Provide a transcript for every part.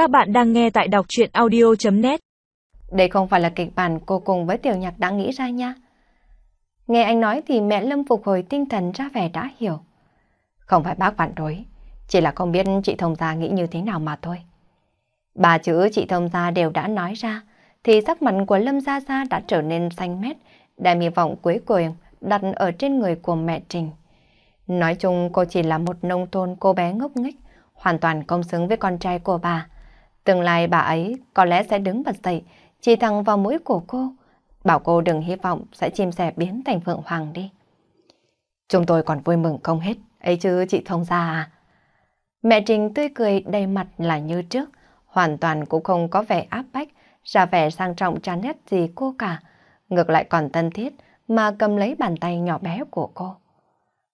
Các bạn đang nghe tại đọc chuyện audio.net Đây không phải là kịch bản cô cùng với tiểu nhạc đã nghĩ ra nha. Nghe anh nói thì mẹ Lâm phục hồi tinh thần ra vẻ đã hiểu. Không phải bác phản đối, chỉ là không biết chị Thông Gia nghĩ như thế nào mà thôi. Ba chữ chị Thông Gia đều đã nói ra, thì sắc mặt của Lâm Gia Gia đã trở nên xanh mét, đem hy vọng cuối cùng đặt ở trên người của mẹ Trình. Nói chung cô chỉ là một nông thôn cô bé ngốc nghếch, hoàn toàn công xứng với con trai của bà. Tương lai bà ấy có lẽ sẽ đứng bật dậy, chỉ thẳng vào mũi của cô, bảo cô đừng hy vọng sẽ chim sẻ biến thành Phượng Hoàng đi. Chúng tôi còn vui mừng không hết, ấy chứ chị thông ra à? Mẹ Trình tươi cười đầy mặt là như trước, hoàn toàn cũng không có vẻ áp bách, ra vẻ sang trọng chán ghét gì cô cả. Ngược lại còn thân thiết mà cầm lấy bàn tay nhỏ bé của cô.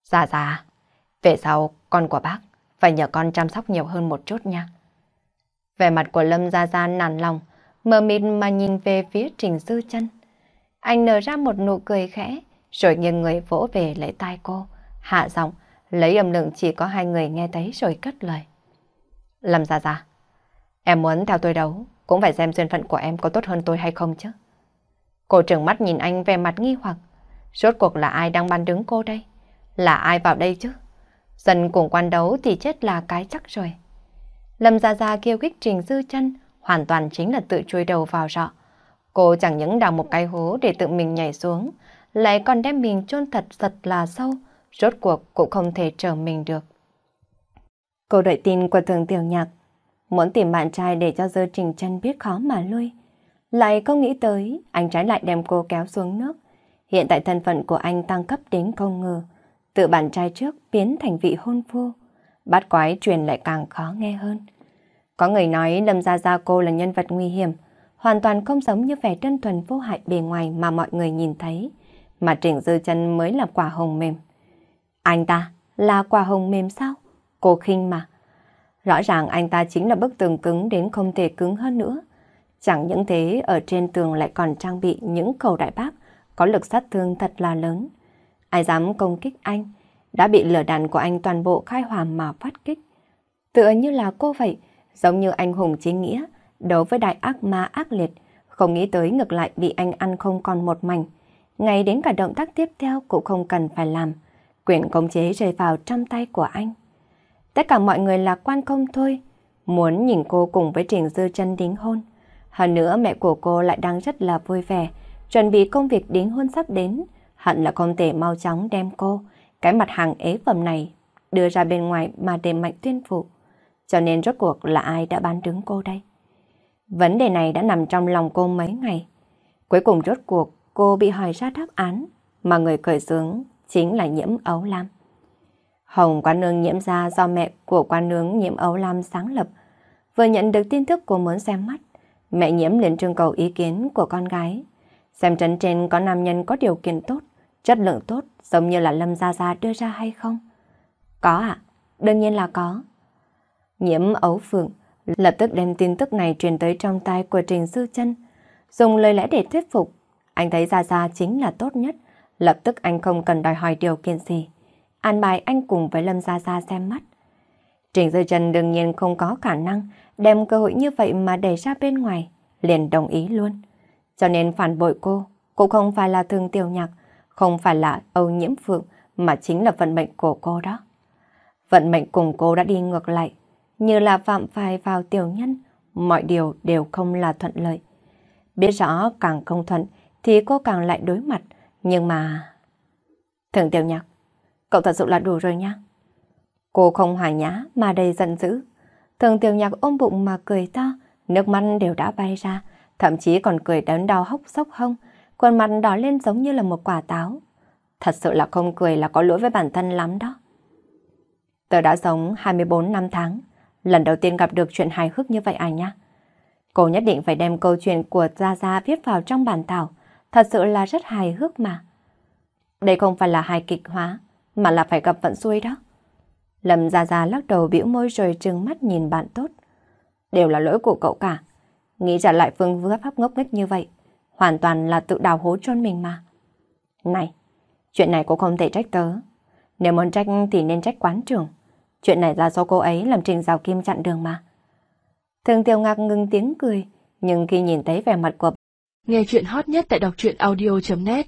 Dạ dạ, về sau con của bác phải nhờ con chăm sóc nhiều hơn một chút nha. Vẻ mặt của Lâm Gia Gia nản lòng, mờ mịt mà nhìn về phía Trình Dư chân. Anh nở ra một nụ cười khẽ, rồi nghiêng người vỗ về lấy tay cô, hạ giọng, lấy âm lượng chỉ có hai người nghe thấy rồi cất lời. Lâm Gia Gia, em muốn theo tôi đấu, cũng phải xem duyên phận của em có tốt hơn tôi hay không chứ. Cô trừng mắt nhìn anh về mặt nghi hoặc, rốt cuộc là ai đang ban đứng cô đây? Là ai vào đây chứ? Dần cùng quan đấu thì chết là cái chắc rồi. Lâm Gia Gia kêu khích Trình Dư chân hoàn toàn chính là tự chui đầu vào rọ. Cô chẳng những đào một cái hố để tự mình nhảy xuống, lại còn đem mình chôn thật thật là sâu, rốt cuộc cũng không thể trở mình được. Cô đợi tin của thường tiểu nhạc, muốn tìm bạn trai để cho Dư Trình chân biết khó mà lui. Lại không nghĩ tới, anh trái lại đem cô kéo xuống nước. Hiện tại thân phận của anh tăng cấp đến không ngờ, từ bạn trai trước biến thành vị hôn phu bát quái truyền lại càng khó nghe hơn. Có người nói Lâm Gia Gia cô là nhân vật nguy hiểm, hoàn toàn không giống như vẻ đơn thuần vô hại bề ngoài mà mọi người nhìn thấy, mà Trịnh Dư chân mới là quả hồng mềm. Anh ta là quả hồng mềm sao? Cô khinh mà. Rõ ràng anh ta chính là bức tường cứng đến không thể cứng hơn nữa. Chẳng những thế ở trên tường lại còn trang bị những cầu đại bác có lực sát thương thật là lớn. Ai dám công kích anh, đã bị lửa đạn của anh toàn bộ khai hòa mà phát kích. Tựa như là cô vậy, giống như anh hùng chính nghĩa, đấu với đại ác ma ác liệt, không nghĩ tới ngược lại bị anh ăn không còn một mảnh. Ngay đến cả động tác tiếp theo cũng không cần phải làm, quyền công chế rơi vào trong tay của anh. Tất cả mọi người lạc quan không thôi, muốn nhìn cô cùng với Trình Dư chân đính hôn. Hơn nữa mẹ của cô lại đang rất là vui vẻ, chuẩn bị công việc đính hôn sắp đến, hẳn là không thể mau chóng đem cô, cái mặt hàng ế phẩm này, đưa ra bên ngoài mà để mạnh tuyên phụ. Cho nên rốt cuộc là ai đã bán đứng cô đây? Vấn đề này đã nằm trong lòng cô mấy ngày. Cuối cùng rốt cuộc cô bị hỏi ra đáp án, mà người khởi xướng chính là nhiễm ấu lam. Hồng quan nương nhiễm ra do mẹ của quan nương nhiễm ấu lam sáng lập. Vừa nhận được tin tức cô muốn xem mắt, mẹ nhiễm liền trưng cầu ý kiến của con gái. Xem trấn trên có nam nhân có điều kiện tốt, chất lượng tốt giống như là Lâm Gia Gia đưa ra hay không? Có ạ, đương nhiên là có. Nhiễm ấu phượng lập tức đem tin tức này truyền tới trong tay của Trình Sư chân dùng lời lẽ để thuyết phục. Anh thấy Gia Gia chính là tốt nhất, lập tức anh không cần đòi hỏi điều kiện gì. An bài anh cùng với Lâm Gia Gia xem mắt. Trình Dư chân đương nhiên không có khả năng đem cơ hội như vậy mà đẩy ra bên ngoài, liền đồng ý luôn. Cho nên phản bội cô, cũng không phải là thương tiểu nhạc, không phải là Âu Nhiễm Phượng, mà chính là vận mệnh của cô đó. Vận mệnh cùng cô đã đi ngược lại, như là phạm phải vào tiểu nhân, mọi điều đều không là thuận lợi. Biết rõ càng không thuận thì cô càng lại đối mặt, nhưng mà... Thường tiểu nhạc, cậu thật sự là đủ rồi nha. Cô không hài nhã mà đầy giận dữ. Thường tiểu nhạc ôm bụng mà cười to, nước mắt đều đã bay ra, thậm chí còn cười đớn đau hốc sốc hông, khuôn mặt đỏ lên giống như là một quả táo. Thật sự là không cười là có lỗi với bản thân lắm đó. Tớ đã sống 24 năm tháng, lần đầu tiên gặp được chuyện hài hước như vậy à nhá. Cô nhất định phải đem câu chuyện của Gia Gia viết vào trong bản thảo, thật sự là rất hài hước mà. Đây không phải là hài kịch hóa, mà là phải gặp vận xui đó. Lâm Gia Gia lắc đầu bĩu môi rồi trừng mắt nhìn bạn tốt. Đều là lỗi của cậu cả. Nghĩ trả lại phương vứa pháp ngốc nghếch như vậy, hoàn toàn là tự đào hố chôn mình mà. Này, chuyện này cũng không thể trách tớ. Nếu muốn trách thì nên trách quán trưởng. Chuyện này là do cô ấy làm trình rào kim chặn đường mà. Thường Tiêu Ngạc ngừng tiếng cười, nhưng khi nhìn thấy vẻ mặt của Nghe chuyện hot nhất tại đọc truyện audio.net